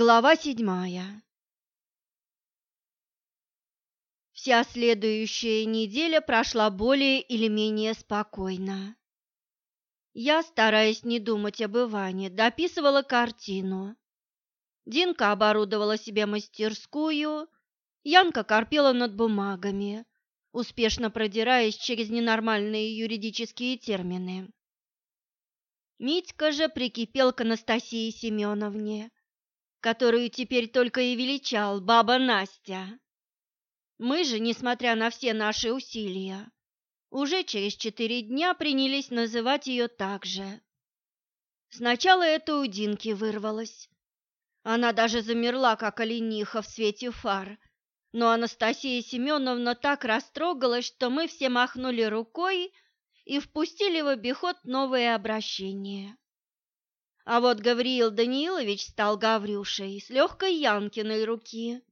Глава седьмая Вся следующая неделя прошла более или менее спокойно. Я, стараясь не думать об Иване, дописывала картину. Динка оборудовала себе мастерскую, Янка корпела над бумагами, успешно продираясь через ненормальные юридические термины. Митька же прикипел к Анастасии Семеновне, которую теперь только и величал баба Настя. Мы же, несмотря на все наши усилия, уже через четыре дня принялись называть ее так же. Сначала это у Динки вырвалось. Она даже замерла, как олениха в свете фар, но Анастасия Семеновна так растрогалась, что мы все махнули рукой и впустили в обиход новое обращение. А вот Гавриил Даниилович стал Гаврюшей с легкой Янкиной руки.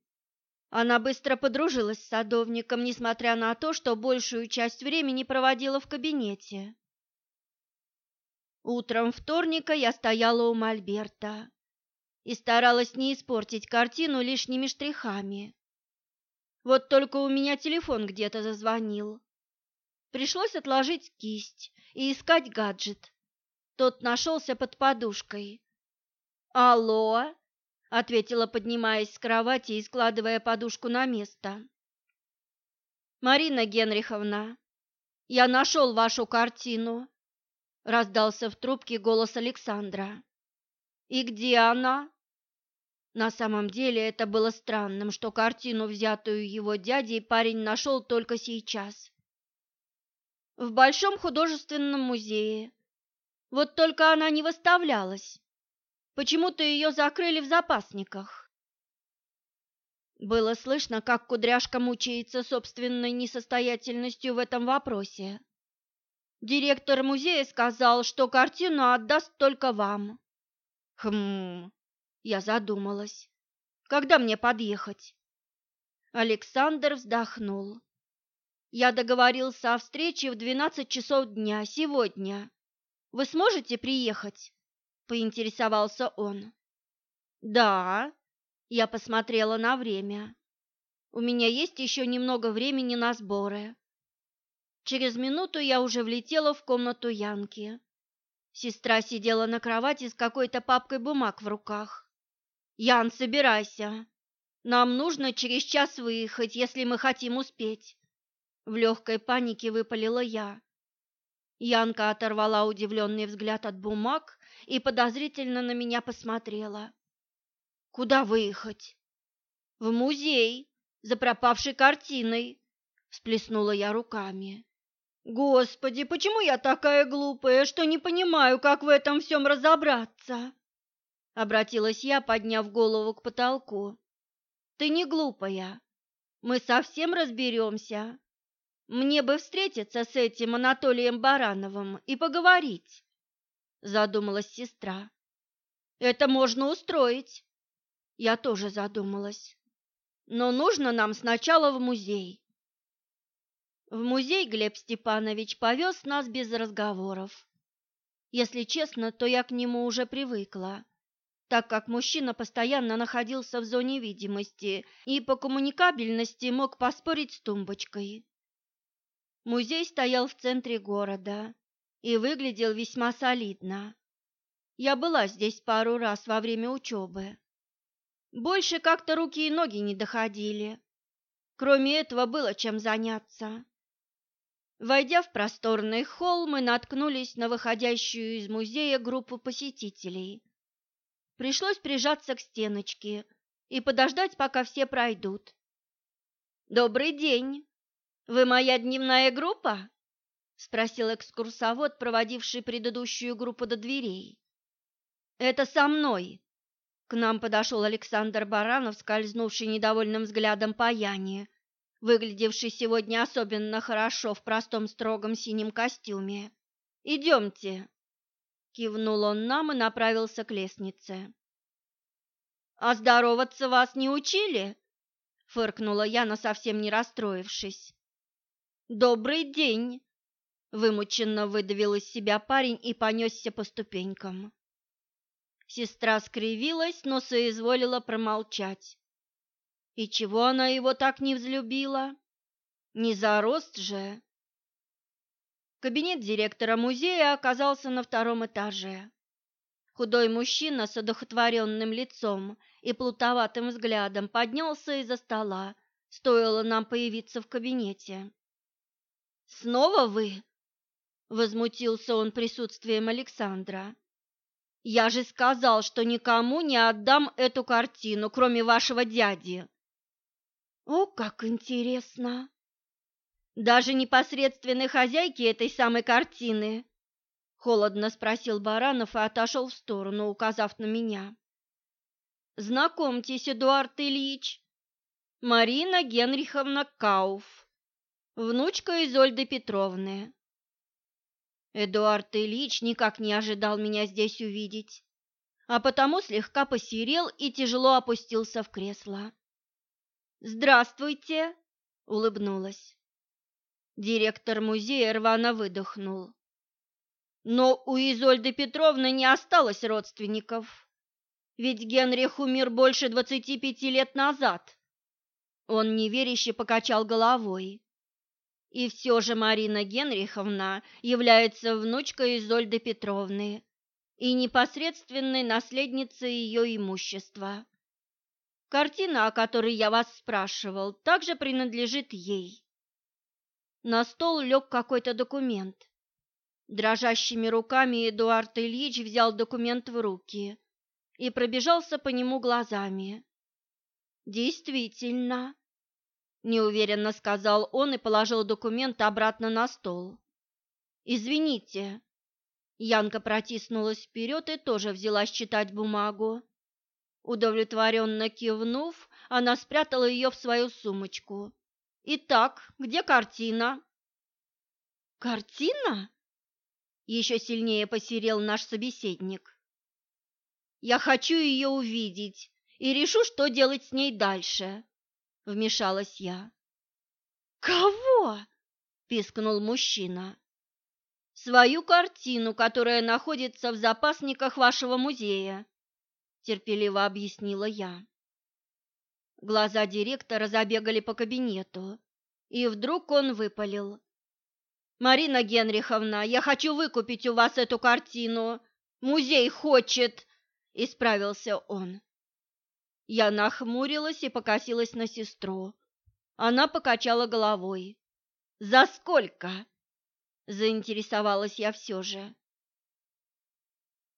Она быстро подружилась с садовником, несмотря на то, что большую часть времени проводила в кабинете. Утром вторника я стояла у Мольберта и старалась не испортить картину лишними штрихами. Вот только у меня телефон где-то зазвонил. Пришлось отложить кисть и искать гаджет. Тот нашелся под подушкой. «Алло!» — ответила, поднимаясь с кровати и складывая подушку на место. «Марина Генриховна, я нашел вашу картину», — раздался в трубке голос Александра. «И где она?» На самом деле это было странным, что картину, взятую его дядей, парень нашел только сейчас. В Большом художественном музее. Вот только она не выставлялась. Почему-то ее закрыли в запасниках. Было слышно, как кудряшка мучается собственной несостоятельностью в этом вопросе. Директор музея сказал, что картину отдаст только вам. Хм, я задумалась. Когда мне подъехать? Александр вздохнул. Я договорился о встрече в двенадцать часов дня сегодня. Вы сможете приехать? поинтересовался он. Да, я посмотрела на время. У меня есть еще немного времени на сборы. Через минуту я уже влетела в комнату Янки. Сестра сидела на кровати с какой-то папкой бумаг в руках. Ян, собирайся. Нам нужно через час выехать, если мы хотим успеть. В легкой панике выпалила я. Янка оторвала удивленный взгляд от бумаг и подозрительно на меня посмотрела. Куда выехать? В музей, за пропавшей картиной, всплеснула я руками. Господи, почему я такая глупая, что не понимаю, как в этом всем разобраться? Обратилась я, подняв голову к потолку. Ты не глупая. Мы совсем разберемся. Мне бы встретиться с этим Анатолием Барановым и поговорить, задумалась сестра. Это можно устроить. Я тоже задумалась. Но нужно нам сначала в музей. В музей Глеб Степанович повез нас без разговоров. Если честно, то я к нему уже привыкла так как мужчина постоянно находился в зоне видимости и по коммуникабельности мог поспорить с тумбочкой. Музей стоял в центре города и выглядел весьма солидно. Я была здесь пару раз во время учебы. Больше как-то руки и ноги не доходили. Кроме этого было чем заняться. Войдя в просторный холл, мы наткнулись на выходящую из музея группу посетителей – Пришлось прижаться к стеночке и подождать, пока все пройдут. «Добрый день! Вы моя дневная группа?» — спросил экскурсовод, проводивший предыдущую группу до дверей. «Это со мной!» К нам подошел Александр Баранов, скользнувший недовольным взглядом по Яне, выглядевший сегодня особенно хорошо в простом строгом синем костюме. «Идемте!» Кивнул он нам и направился к лестнице. «А здороваться вас не учили?» — фыркнула Яна, совсем не расстроившись. «Добрый день!» — вымученно выдавил из себя парень и понесся по ступенькам. Сестра скривилась, но соизволила промолчать. И чего она его так не взлюбила? Не за рост же. Кабинет директора музея оказался на втором этаже. Худой мужчина с одухотворенным лицом и плутоватым взглядом поднялся из-за стола, стоило нам появиться в кабинете. «Снова вы?» — возмутился он присутствием Александра. «Я же сказал, что никому не отдам эту картину, кроме вашего дяди». «О, как интересно!» «Даже непосредственной хозяйки этой самой картины?» Холодно спросил Баранов и отошел в сторону, указав на меня. «Знакомьтесь, Эдуард Ильич, Марина Генриховна Кауф, внучка Изольды Петровны. Эдуард Ильич никак не ожидал меня здесь увидеть, а потому слегка посерел и тяжело опустился в кресло. «Здравствуйте!» — улыбнулась. Директор музея рвано выдохнул. Но у Изольды Петровны не осталось родственников, ведь Генрих умер больше двадцати пяти лет назад. Он неверяще покачал головой. И все же Марина Генриховна является внучкой Изольды Петровны и непосредственной наследницей ее имущества. Картина, о которой я вас спрашивал, также принадлежит ей. На стол лег какой-то документ. Дрожащими руками Эдуард Ильич взял документ в руки и пробежался по нему глазами. «Действительно», неуверенно сказал он и положил документ обратно на стол. Извините. Янка протиснулась вперед и тоже взялась читать бумагу. Удовлетворенно кивнув, она спрятала ее в свою сумочку. «Итак, где картина?» «Картина?» Еще сильнее посерел наш собеседник. «Я хочу ее увидеть и решу, что делать с ней дальше», вмешалась я. Кого? пискнул мужчина. Свою картину, которая находится в запасниках вашего музея, терпеливо объяснила я. Глаза директора забегали по кабинету, и вдруг он выпалил: "Марина Генриховна, я хочу выкупить у вас эту картину. Музей хочет", исправился он. Я нахмурилась и покосилась на сестру. Она покачала головой. «За сколько?» – заинтересовалась я все же.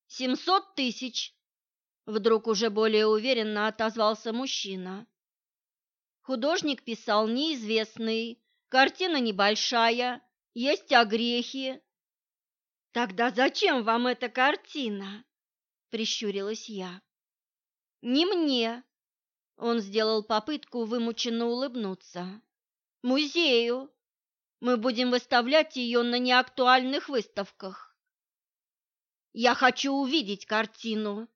«Семьсот тысяч!» – вдруг уже более уверенно отозвался мужчина. Художник писал неизвестный, картина небольшая, есть огрехи. «Тогда зачем вам эта картина?» – прищурилась я. Не мне. Он сделал попытку вымученно улыбнуться. Музею. Мы будем выставлять ее на неактуальных выставках. Я хочу увидеть картину,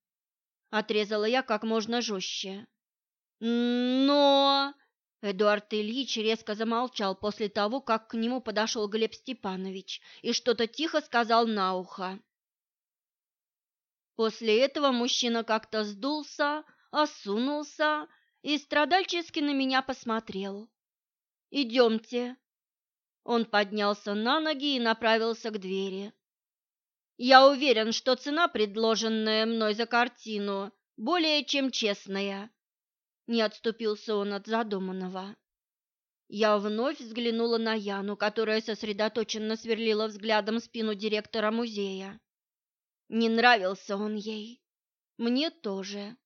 отрезала я как можно жестче. Но Эдуард Ильич резко замолчал после того, как к нему подошел Глеб Степанович и что-то тихо сказал на ухо. После этого мужчина как-то сдулся, осунулся и страдальчески на меня посмотрел. «Идемте». Он поднялся на ноги и направился к двери. «Я уверен, что цена, предложенная мной за картину, более чем честная». Не отступился он от задуманного. Я вновь взглянула на Яну, которая сосредоточенно сверлила взглядом спину директора музея. Не нравился он ей. Мне тоже.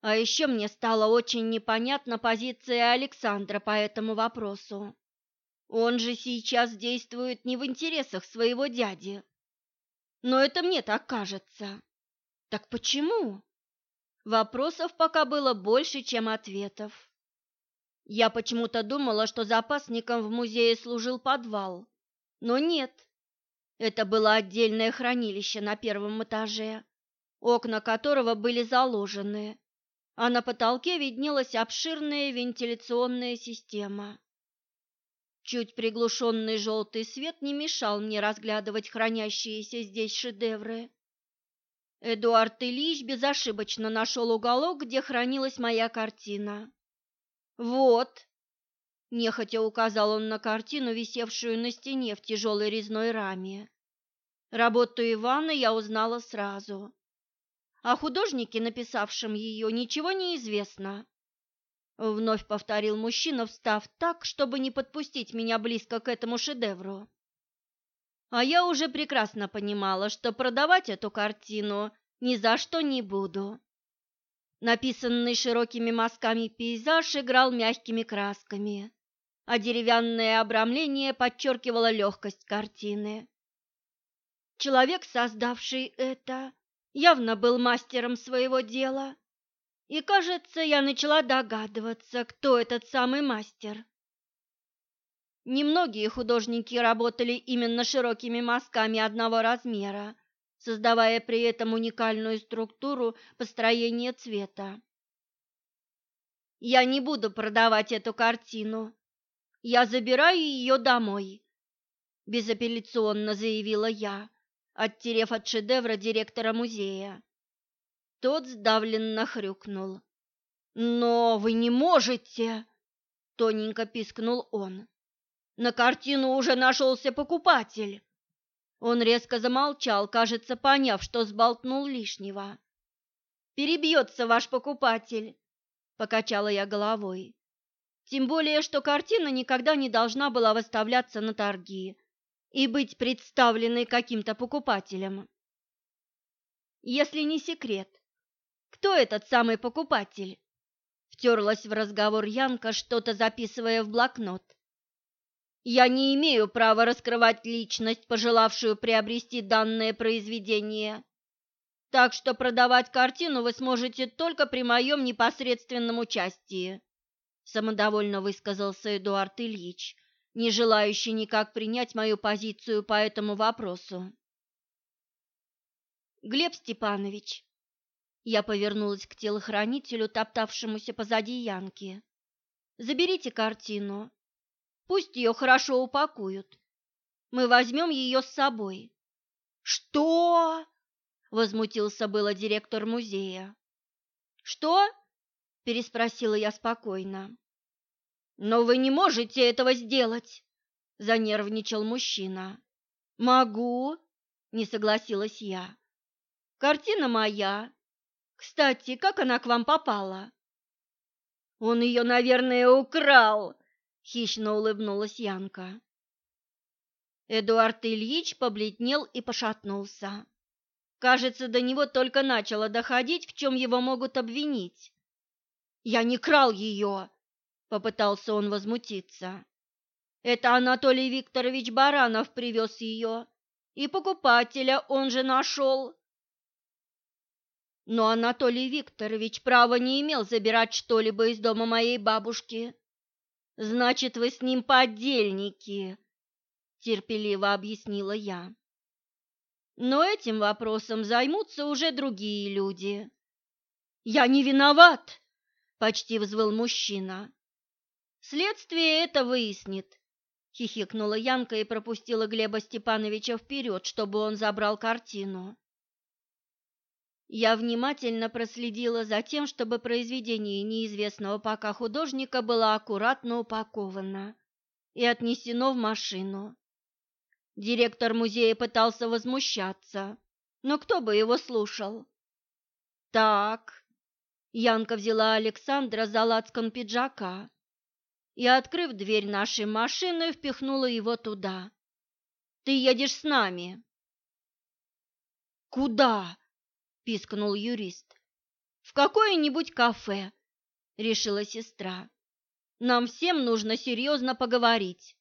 А еще мне стала очень непонятна позиция Александра по этому вопросу. Он же сейчас действует не в интересах своего дяди. Но это мне так кажется. Так почему? Вопросов пока было больше, чем ответов. Я почему-то думала, что запасником в музее служил подвал. Но нет. Это было отдельное хранилище на первом этаже, окна которого были заложены, а на потолке виднелась обширная вентиляционная система. Чуть приглушенный желтый свет не мешал мне разглядывать хранящиеся здесь шедевры. Эдуард Ильич безошибочно нашел уголок, где хранилась моя картина. «Вот», – нехотя указал он на картину, висевшую на стене в тяжелой резной раме. Работу Ивана я узнала сразу. О художнике, написавшем ее, ничего не известно. Вновь повторил мужчина, встав так, чтобы не подпустить меня близко к этому шедевру. А я уже прекрасно понимала, что продавать эту картину ни за что не буду. Написанный широкими мазками пейзаж играл мягкими красками, а деревянное обрамление подчеркивало легкость картины. Человек, создавший это, явно был мастером своего дела, и, кажется, я начала догадываться, кто этот самый мастер. Немногие художники работали именно широкими мазками одного размера, создавая при этом уникальную структуру построения цвета. Я не буду продавать эту картину. Я забираю ее домой, безапелляционно заявила я, оттерев от шедевра директора музея. Тот сдавленно хрюкнул. «Но вы не можете!» — тоненько пискнул он. «На картину уже нашелся покупатель!» Он резко замолчал, кажется, поняв, что сболтнул лишнего. «Перебьется ваш покупатель!» — покачала я головой. «Тем более, что картина никогда не должна была выставляться на торги и быть представленной каким-то покупателем. Если не секрет, кто этот самый покупатель?» Втерлась в разговор Янка, что-то записывая в блокнот. Я не имею права раскрывать личность, пожелавшую приобрести данное произведение. Так что продавать картину вы сможете только при моем непосредственном участии, самодовольно высказался Эдуард Ильич, не желающий никак принять мою позицию по этому вопросу. Глеб Степанович, я повернулась к телохранителю, топтавшемуся позади Янки. Заберите картину Пусть ее хорошо упакуют. Мы возьмем ее с собой. Что? Возмутился было директор музея. Что? Переспросила я спокойно. Но вы не можете этого сделать, занервничал мужчина. Могу, не согласилась я. Картина моя. Кстати, как она к вам попала? Он ее, наверное, украл, хищно улыбнулась Янка. Эдуард Ильич побледнел и пошатнулся. Кажется, до него только начало доходить, в чем его могут обвинить. «Я не крал ее!» — попытался он возмутиться. «Это Анатолий Викторович Баранов привез ее, и покупателя он же нашел». Но Анатолий Викторович права не имел забирать что-либо из дома моей бабушки. Значит, вы с ним подельники, терпеливо объяснила я. Но этим вопросом займутся уже другие люди. Я не виноват, почти взвыл мужчина. Следствие это выяснит, хихикнула Янка и пропустила Глеба Степановича вперед, чтобы он забрал картину. Я внимательно проследила за тем, чтобы произведение неизвестного пока художника было аккуратно упаковано и отнесено в машину. Директор музея пытался возмущаться, но кто бы его слушал? Так, Янка взяла Александра за лацкан пиджака и, открыв дверь нашей машины, впихнула его туда. «Ты едешь с нами». «Куда?» пискнул юрист. В какое-нибудь кафе, решила сестра. Нам всем нужно серьезно поговорить.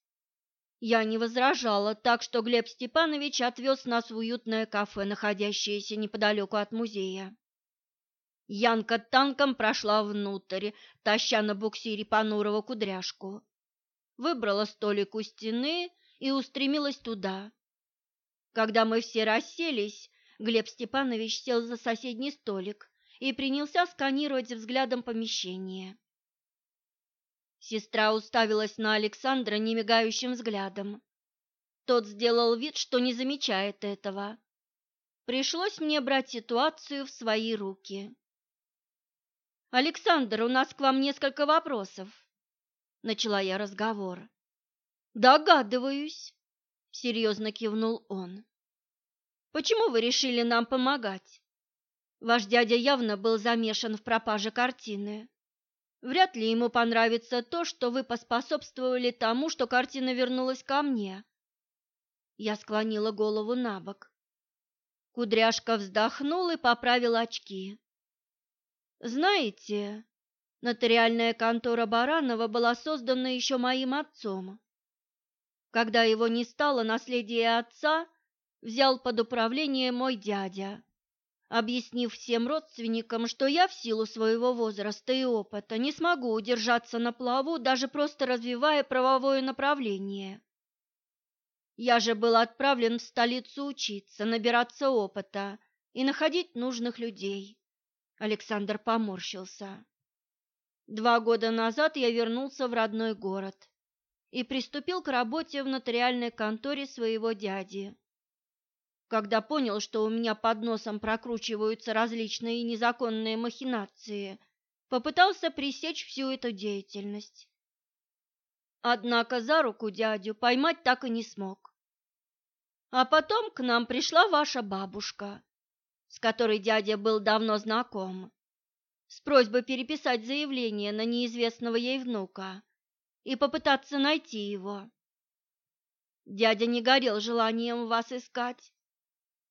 Я не возражала, так что Глеб Степанович отвез нас в уютное кафе, находящееся неподалеку от музея. Янка танком прошла внутрь, таща на буксире Панурова кудряшку. Выбрала столик у стены и устремилась туда. Когда мы все расселись, Глеб Степанович сел за соседний столик и принялся сканировать взглядом помещение. Сестра уставилась на Александра немигающим взглядом. Тот сделал вид, что не замечает этого. Пришлось мне брать ситуацию в свои руки. «Александр, у нас к вам несколько вопросов», — начала я разговор. «Догадываюсь», — серьезно кивнул он. «Почему вы решили нам помогать? Ваш дядя явно был замешан в пропаже картины. Вряд ли ему понравится то, что вы поспособствовали тому, что картина вернулась ко мне. Я склонила голову на бок. Кудряшка вздохнул и поправил очки. Знаете, нотариальная контора Баранова была создана еще моим отцом. Когда его не стало, наследие отца взял под управление мой дядя объяснив всем родственникам, что я в силу своего возраста и опыта не смогу удержаться на плаву, даже просто развивая правовое направление. Я же был отправлен в столицу учиться, набираться опыта и находить нужных людей. Александр поморщился. Два года назад я вернулся в родной город и приступил к работе в нотариальной конторе своего дяди когда понял, что у меня под носом прокручиваются различные незаконные махинации, попытался пресечь всю эту деятельность. Однако за руку дядю поймать так и не смог. А потом к нам пришла ваша бабушка, с которой дядя был давно знаком, с просьбой переписать заявление на неизвестного ей внука и попытаться найти его. Дядя не горел желанием вас искать,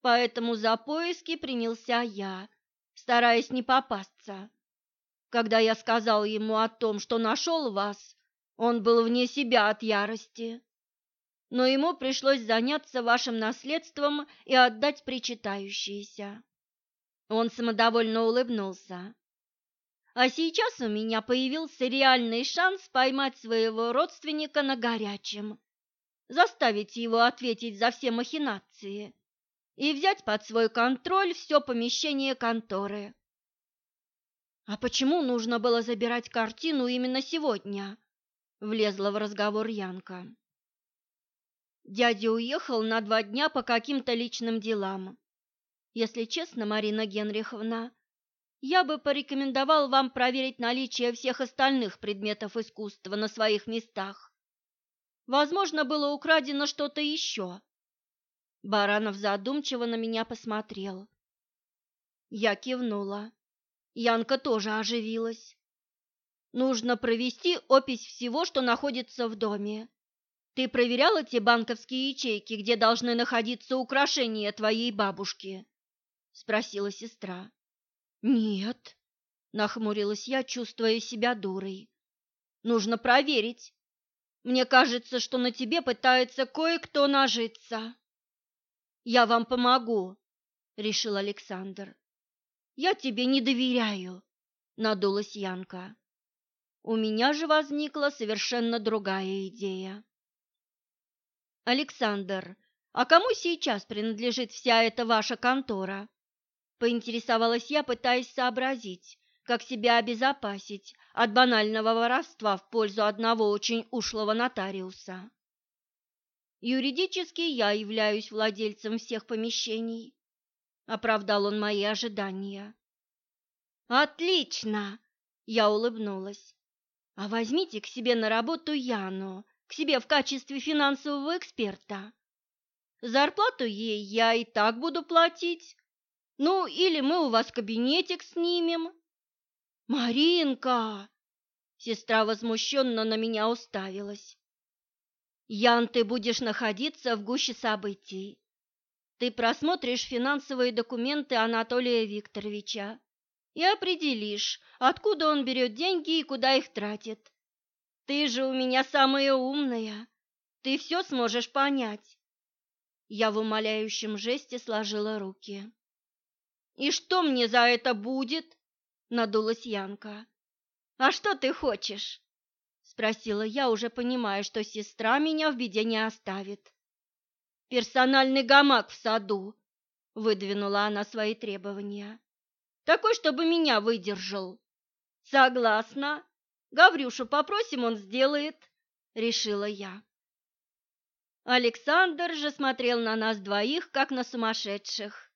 поэтому за поиски принялся я, стараясь не попасться. Когда я сказал ему о том, что нашел вас, он был вне себя от ярости. Но ему пришлось заняться вашим наследством и отдать причитающееся. Он самодовольно улыбнулся. А сейчас у меня появился реальный шанс поймать своего родственника на горячем, заставить его ответить за все махинации и взять под свой контроль все помещение конторы. А почему нужно было забирать картину именно сегодня? Влезла в разговор Янка. Дядя уехал на два дня по каким-то личным делам. Если честно, Марина Генриховна, я бы порекомендовал вам проверить наличие всех остальных предметов искусства на своих местах. Возможно, было украдено что-то еще, Баранов задумчиво на меня посмотрел. Я кивнула. Янка тоже оживилась. Нужно провести опись всего, что находится в доме. Ты проверяла те банковские ячейки, где должны находиться украшения твоей бабушки? Спросила сестра. Нет, нахмурилась я, чувствуя себя дурой. Нужно проверить. Мне кажется, что на тебе пытается кое-кто нажиться. Я вам помогу, решил Александр. Я тебе не доверяю, надулась Янка. У меня же возникла совершенно другая идея. Александр, а кому сейчас принадлежит вся эта ваша контора? Поинтересовалась я, пытаясь сообразить, как себя обезопасить от банального воровства в пользу одного очень ушлого нотариуса. Юридически я являюсь владельцем всех помещений. Оправдал он мои ожидания. Отлично, я улыбнулась. А возьмите к себе на работу Яну, к себе в качестве финансового эксперта. Зарплату ей я и так буду платить. Ну, или мы у вас кабинетик снимем. Маринка! Сестра возмущенно на меня уставилась. Ян, ты будешь находиться в гуще событий. Ты просмотришь финансовые документы Анатолия Викторовича и определишь, откуда он берет деньги и куда их тратит. Ты же у меня самая умная. Ты все сможешь понять. Я в умоляющем жесте сложила руки. «И что мне за это будет?» — надулась Янка. «А что ты хочешь? спросила я, уже понимая, что сестра меня в беде не оставит. Персональный гамак в саду, выдвинула она свои требования. Такой, чтобы меня выдержал. Согласна. Гаврюшу попросим, он сделает, решила я. Александр же смотрел на нас двоих, как на сумасшедших.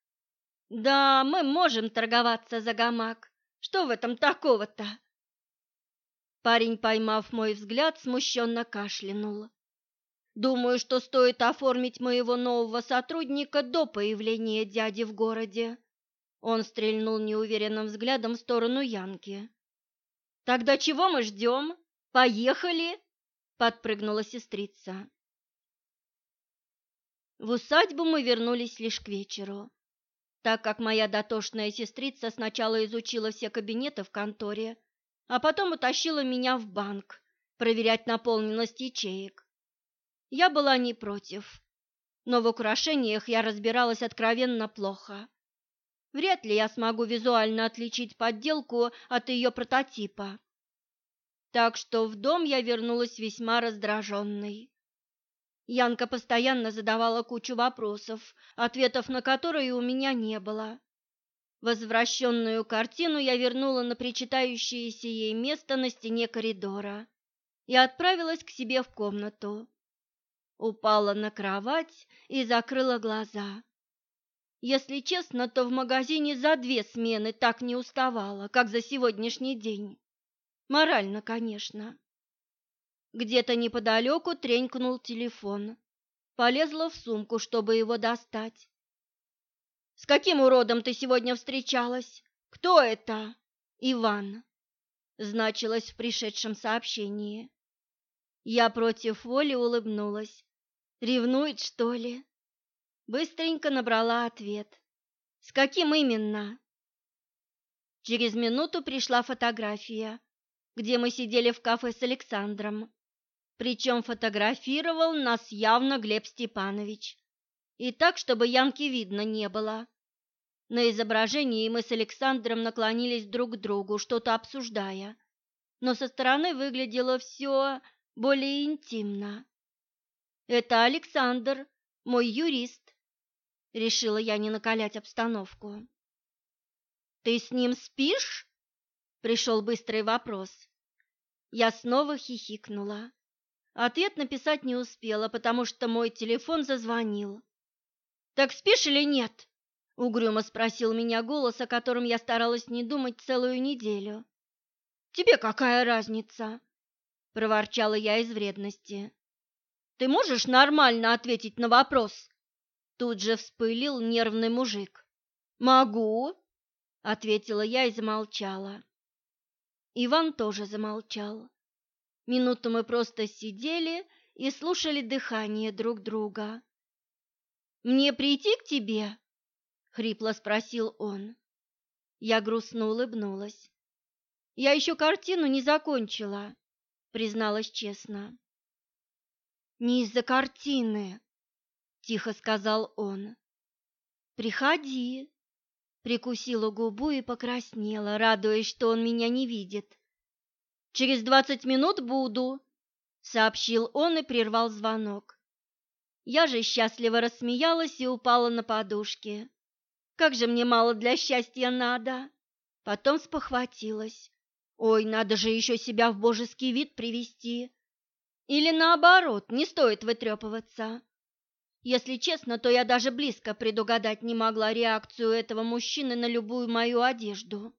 Да, мы можем торговаться за гамак. Что в этом такого-то? Парень, поймав мой взгляд, смущенно кашлянул. Думаю, что стоит оформить моего нового сотрудника до появления дяди в городе. Он стрельнул неуверенным взглядом в сторону Янки. Тогда чего мы ждем? Поехали! Подпрыгнула сестрица. В усадьбу мы вернулись лишь к вечеру, так как моя дотошная сестрица сначала изучила все кабинеты в конторе, а потом утащила меня в банк проверять наполненность ячеек. Я была не против, но в украшениях я разбиралась откровенно плохо. Вряд ли я смогу визуально отличить подделку от ее прототипа. Так что в дом я вернулась весьма раздраженной. Янка постоянно задавала кучу вопросов, ответов на которые у меня не было. Возвращенную картину я вернула на причитающееся ей место на стене коридора и отправилась к себе в комнату. Упала на кровать и закрыла глаза. Если честно, то в магазине за две смены так не уставала, как за сегодняшний день. Морально, конечно. Где-то неподалеку тренькнул телефон. Полезла в сумку, чтобы его достать. С каким уродом ты сегодня встречалась? Кто это? Иван. Значилось в пришедшем сообщении. Я против воли улыбнулась. Ревнует, что ли? Быстренько набрала ответ. С каким именно? Через минуту пришла фотография, где мы сидели в кафе с Александром. Причем фотографировал нас явно Глеб Степанович и так, чтобы Янки видно не было. На изображении мы с Александром наклонились друг к другу, что-то обсуждая, но со стороны выглядело все более интимно. «Это Александр, мой юрист», — решила я не накалять обстановку. «Ты с ним спишь?» — пришел быстрый вопрос. Я снова хихикнула. Ответ написать не успела, потому что мой телефон зазвонил. «Так спишь или нет?» — угрюмо спросил меня голос, о котором я старалась не думать целую неделю. «Тебе какая разница?» — проворчала я из вредности. «Ты можешь нормально ответить на вопрос?» Тут же вспылил нервный мужик. «Могу», — ответила я и замолчала. Иван тоже замолчал. Минуту мы просто сидели и слушали дыхание друг друга. «Мне прийти к тебе?» — хрипло спросил он. Я грустно улыбнулась. «Я еще картину не закончила», — призналась честно. «Не из-за картины», — тихо сказал он. «Приходи», — прикусила губу и покраснела, радуясь, что он меня не видит. «Через двадцать минут буду», — сообщил он и прервал звонок. Я же счастливо рассмеялась и упала на подушки. Как же мне мало для счастья надо. Потом спохватилась. Ой, надо же еще себя в божеский вид привести. Или наоборот, не стоит вытрепываться. Если честно, то я даже близко предугадать не могла реакцию этого мужчины на любую мою одежду.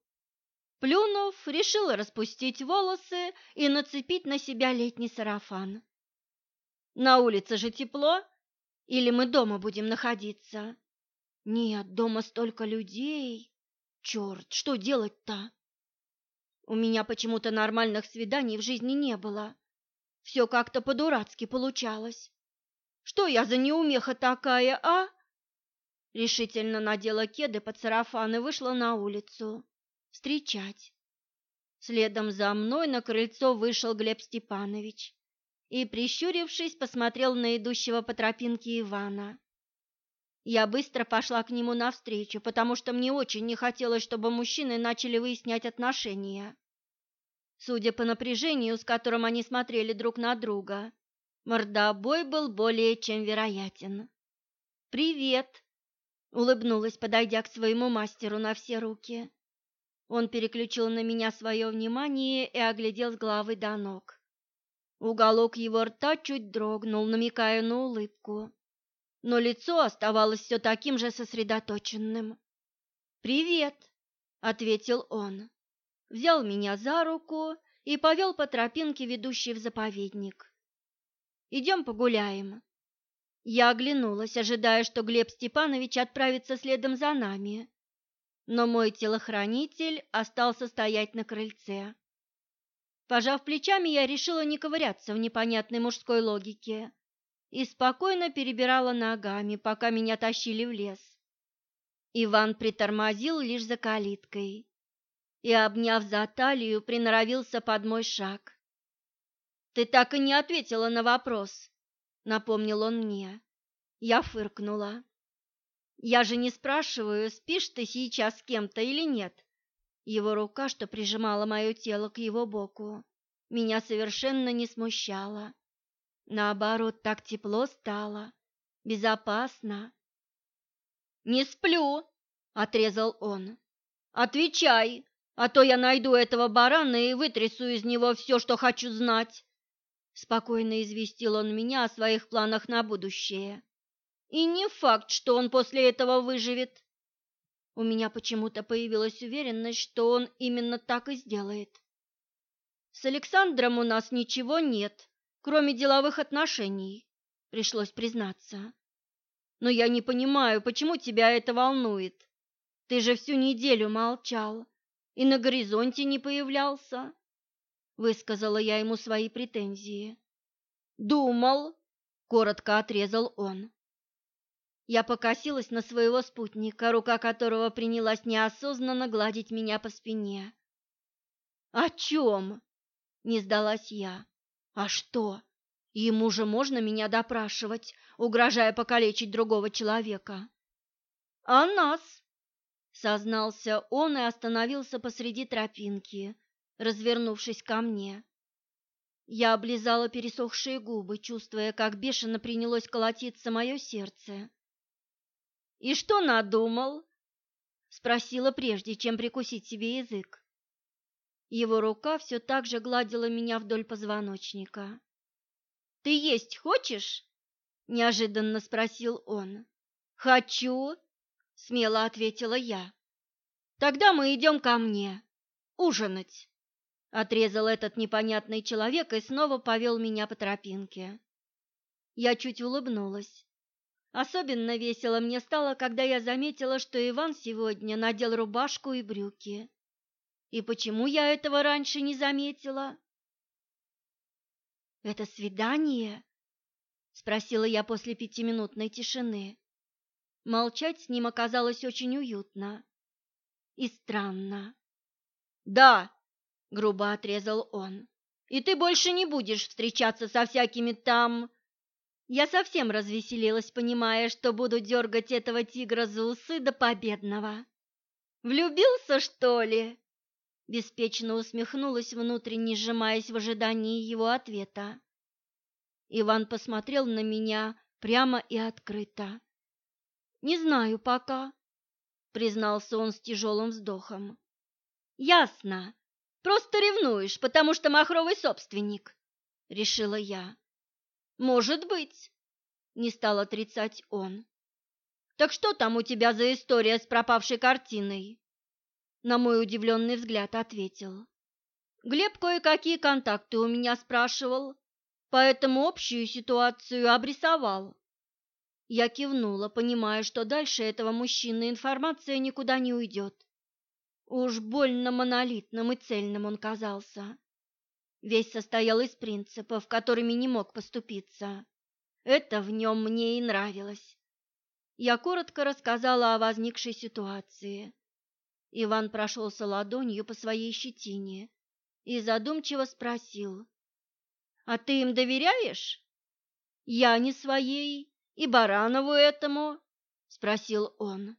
Плюнув, решила распустить волосы и нацепить на себя летний сарафан. На улице же тепло, или мы дома будем находиться? Нет, дома столько людей. Черт, что делать-то? У меня почему-то нормальных свиданий в жизни не было. Все как-то по-дурацки получалось. Что я за неумеха такая, а? Решительно надела кеды под сарафан и вышла на улицу. Встречать. Следом за мной на крыльцо вышел Глеб Степанович и, прищурившись, посмотрел на идущего по тропинке Ивана. Я быстро пошла к нему навстречу, потому что мне очень не хотелось, чтобы мужчины начали выяснять отношения. Судя по напряжению, с которым они смотрели друг на друга, мордобой был более чем вероятен. «Привет!» — улыбнулась, подойдя к своему мастеру на все руки. Он переключил на меня свое внимание и оглядел с головы до ног. Уголок его рта чуть дрогнул, намекая на улыбку, но лицо оставалось все таким же сосредоточенным. «Привет!» — ответил он. Взял меня за руку и повел по тропинке, ведущей в заповедник. «Идем погуляем». Я оглянулась, ожидая, что Глеб Степанович отправится следом за нами. Но мой телохранитель остался стоять на крыльце. Пожав плечами, я решила не ковыряться в непонятной мужской логике и спокойно перебирала ногами, пока меня тащили в лес. Иван притормозил лишь за калиткой и, обняв за талию, приноровился под мой шаг. «Ты так и не ответила на вопрос», — напомнил он мне. Я фыркнула. «Я же не спрашиваю, спишь ты сейчас с кем-то или нет. Его рука, что прижимала мое тело к его боку, меня совершенно не смущала. Наоборот, так тепло стало, безопасно. «Не сплю!» — отрезал он. «Отвечай, а то я найду этого барана и вытрясу из него все, что хочу знать!» Спокойно известил он меня о своих планах на будущее. «И не факт, что он после этого выживет. У меня почему-то появилась уверенность, что он именно так и сделает. С Александром у нас ничего нет, кроме деловых отношений, пришлось признаться. Но я не понимаю, почему тебя это волнует. Ты же всю неделю молчал и на горизонте не появлялся. Высказала я ему свои претензии. Думал, коротко отрезал он. Я покосилась на своего спутника, рука которого принялась неосознанно гладить меня по спине. «О чем?» — не сдалась я. «А что? Ему же можно меня допрашивать, угрожая покалечить другого человека?» «А нас?» — сознался он и остановился посреди тропинки, развернувшись ко мне. Я облизала пересохшие губы, чувствуя, как бешено принялось колотиться мое сердце. «И что надумал?» — спросила прежде, чем прикусить себе язык. Его рука все так же гладила меня вдоль позвоночника. «Ты есть хочешь?» — неожиданно спросил он. «Хочу», — смело ответила я. «Тогда мы идем ко мне. Ужинать», — отрезал этот непонятный человек и снова повел меня по тропинке. Я чуть улыбнулась. Особенно весело мне стало, когда я заметила, что Иван сегодня надел рубашку и брюки. И почему я этого раньше не заметила? «Это свидание?» — спросила я после пятиминутной тишины. Молчать с ним оказалось очень уютно и странно. «Да!» — грубо отрезал он. «И ты больше не будешь встречаться со всякими там...» Я совсем развеселилась, понимая, что буду дергать этого тигра за усы до победного. «Влюбился, что ли?» Беспечно усмехнулась, внутренне сжимаясь в ожидании его ответа. Иван посмотрел на меня прямо и открыто. «Не знаю пока», — признался он с тяжелым вздохом. «Ясно. Просто ревнуешь, потому что махровый собственник», — решила я. Может быть, не стал отрицать он. Так что там у тебя за история с пропавшей картиной? На мой удивленный взгляд ответил. Глеб кое-какие контакты у меня спрашивал, поэтому общую ситуацию обрисовал. Я кивнула, понимая, что дальше этого мужчины информация никуда не уйдет. Уж больно монолитным и цельным он казался. Весь состоял из принципов, которыми не мог поступиться. Это в нем мне и нравилось. Я коротко рассказала о возникшей ситуации. Иван прошелся ладонью по своей щетине и задумчиво спросил. «А ты им доверяешь?» «Я не своей, и Баранову этому», — спросил он.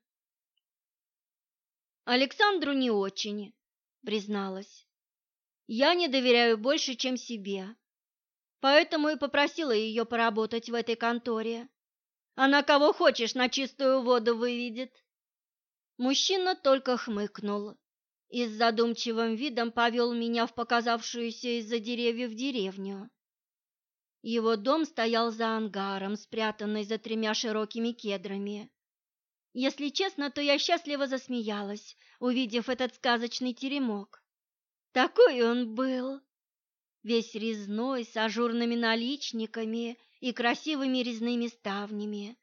«Александру не очень», — призналась. Я не доверяю больше, чем себе. Поэтому и попросила ее поработать в этой конторе. Она кого хочешь на чистую воду выведет. Мужчина только хмыкнул и с задумчивым видом повел меня в показавшуюся из-за деревьев деревню. Его дом стоял за ангаром, спрятанный за тремя широкими кедрами. Если честно, то я счастливо засмеялась, увидев этот сказочный теремок. Такой он был, весь резной, с ажурными наличниками и красивыми резными ставнями.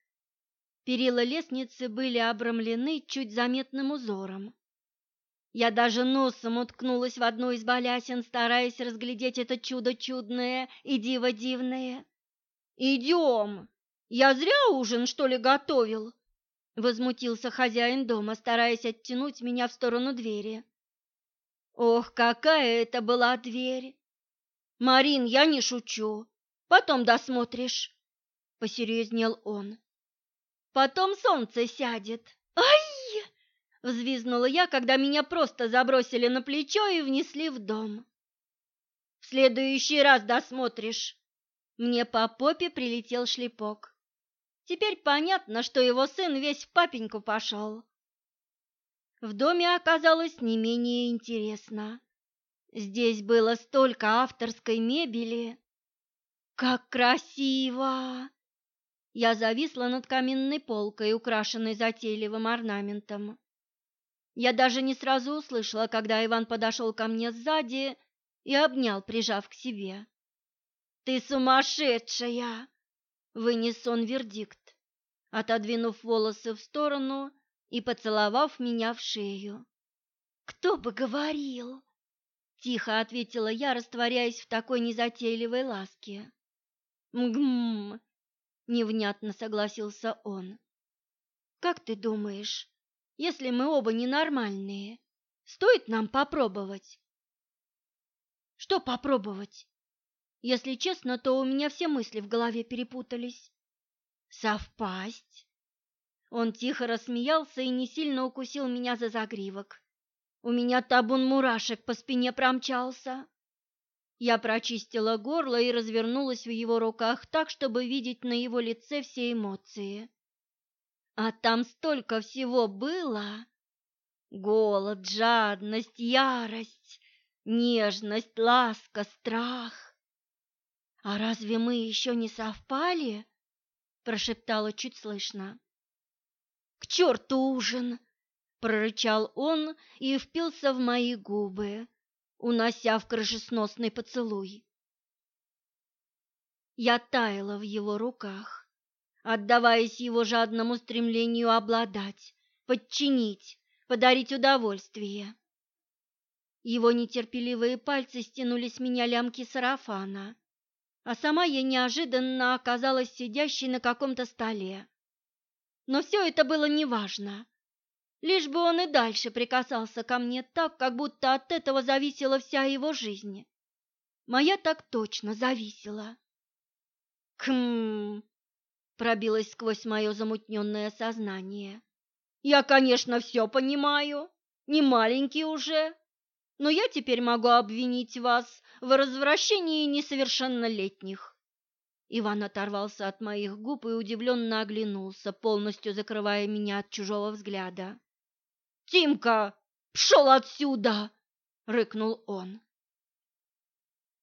Перила лестницы были обрамлены чуть заметным узором. Я даже носом уткнулась в одну из балясин, стараясь разглядеть это чудо чудное и диво дивное. «Идем! Я зря ужин, что ли, готовил?» Возмутился хозяин дома, стараясь оттянуть меня в сторону двери. Ох, какая это была дверь! Марин, я не шучу. Потом досмотришь. Посерьезнел он. Потом солнце сядет. Ай! Взвизгнула я, когда меня просто забросили на плечо и внесли в дом. В следующий раз досмотришь. Мне по попе прилетел шлепок. Теперь понятно, что его сын весь в папеньку пошел. В доме оказалось не менее интересно. Здесь было столько авторской мебели. Как красиво! Я зависла над каминной полкой, украшенной затейливым орнаментом. Я даже не сразу услышала, когда Иван подошел ко мне сзади и обнял, прижав к себе. «Ты сумасшедшая!» Вынес он вердикт, отодвинув волосы в сторону и поцеловав меня в шею. «Кто бы говорил!» — тихо ответила я, растворяясь в такой незатейливой ласке. «Мгм!» — невнятно согласился он. «Как ты думаешь, если мы оба ненормальные, стоит нам попробовать?» «Что попробовать?» Если честно, то у меня все мысли в голове перепутались. Совпасть? Он тихо рассмеялся и не сильно укусил меня за загривок. У меня табун мурашек по спине промчался. Я прочистила горло и развернулась в его руках так, чтобы видеть на его лице все эмоции. А там столько всего было. Голод, жадность, ярость, нежность, ласка, страх. «А разве мы еще не совпали?» – прошептала чуть слышно. «К черту ужин!» – прорычал он и впился в мои губы, унося в крышесносный поцелуй. Я таяла в его руках, отдаваясь его жадному стремлению обладать, подчинить, подарить удовольствие. Его нетерпеливые пальцы стянули с меня лямки сарафана, а сама я неожиданно оказалась сидящей на каком-то столе. Но все это было неважно, лишь бы он и дальше прикасался ко мне так, как будто от этого зависела вся его жизнь. Моя так точно зависела. Кхм, пробилось сквозь мое замутненное сознание. Я, конечно, все понимаю, не маленький уже, но я теперь могу обвинить вас в развращении несовершеннолетних. Иван оторвался от моих губ и удивленно оглянулся, полностью закрывая меня от чужого взгляда. «Тимка, пшел отсюда!» — рыкнул он.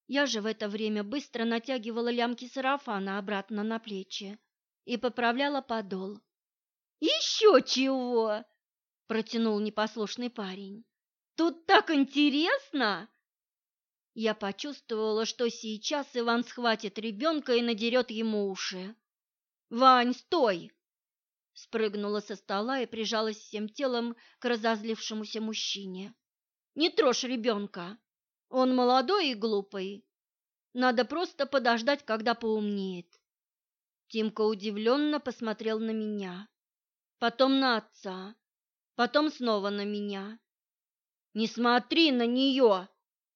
Я же в это время быстро натягивала лямки сарафана обратно на плечи и поправляла подол. «Еще чего!» — протянул непослушный парень. Тут так интересно!» Я почувствовала, что сейчас Иван схватит ребенка и надерет ему уши. «Вань, стой!» Спрыгнула со стола и прижалась всем телом к разозлившемуся мужчине. «Не трожь ребенка! Он молодой и глупый. Надо просто подождать, когда поумнеет». Тимка удивленно посмотрел на меня, потом на отца, потом снова на меня. «Не смотри на нее!» —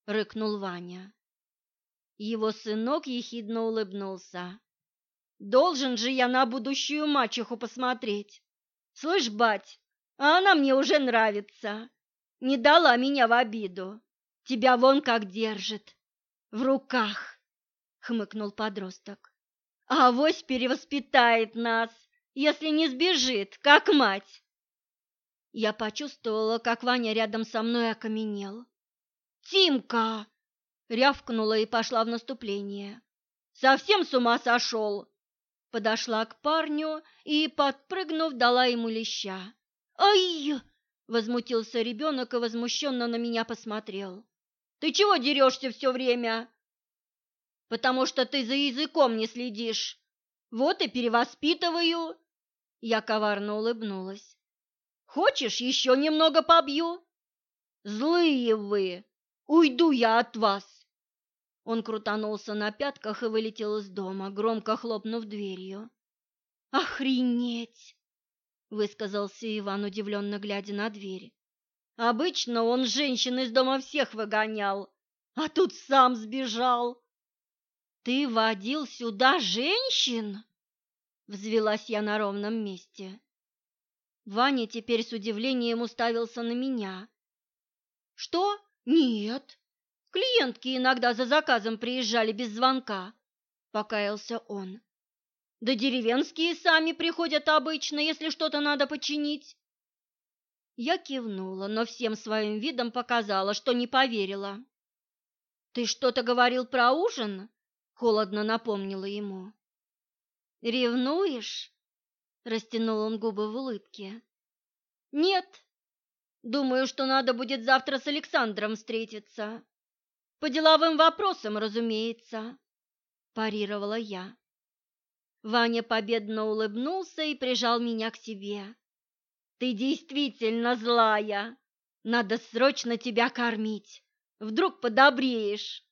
рыкнул Ваня. Его сынок ехидно улыбнулся. «Должен же я на будущую мачеху посмотреть. Слышь, бать, а она мне уже нравится. Не дала меня в обиду. Тебя вон как держит. В руках!» — хмыкнул подросток. «А авось перевоспитает нас, если не сбежит, как мать!» Я почувствовала, как Ваня рядом со мной окаменел. «Тимка!» — рявкнула и пошла в наступление. «Совсем с ума сошел? подошла к парню и, подпрыгнув, дала ему леща. «Ай!» – возмутился ребенок и возмущенно на меня посмотрел. «Ты чего дерешься все время?» «Потому что ты за языком не следишь. Вот и перевоспитываю!» Я коварно улыбнулась. «Хочешь, еще немного побью?» «Злые вы! Уйду я от вас!» Он крутанулся на пятках и вылетел из дома, громко хлопнув дверью. «Охренеть!» — высказался Иван, удивленно глядя на дверь. «Обычно он женщин из дома всех выгонял, а тут сам сбежал». «Ты водил сюда женщин?» — взвелась я на ровном месте. Ваня теперь с удивлением уставился на меня. «Что? Нет. Клиентки иногда за заказом приезжали без звонка, покаялся он. Да деревенские сами приходят обычно, если что-то надо починить. Я кивнула, но всем своим видом показала, что не поверила. Ты что-то говорил про ужин? холодно напомнила ему. Ревнуешь? растянул он губы в улыбке. Нет. Думаю, что надо будет завтра с Александром встретиться. По деловым вопросам, разумеется, парировала я. Ваня победно улыбнулся и прижал меня к себе. Ты действительно злая. Надо срочно тебя кормить. Вдруг подобреешь.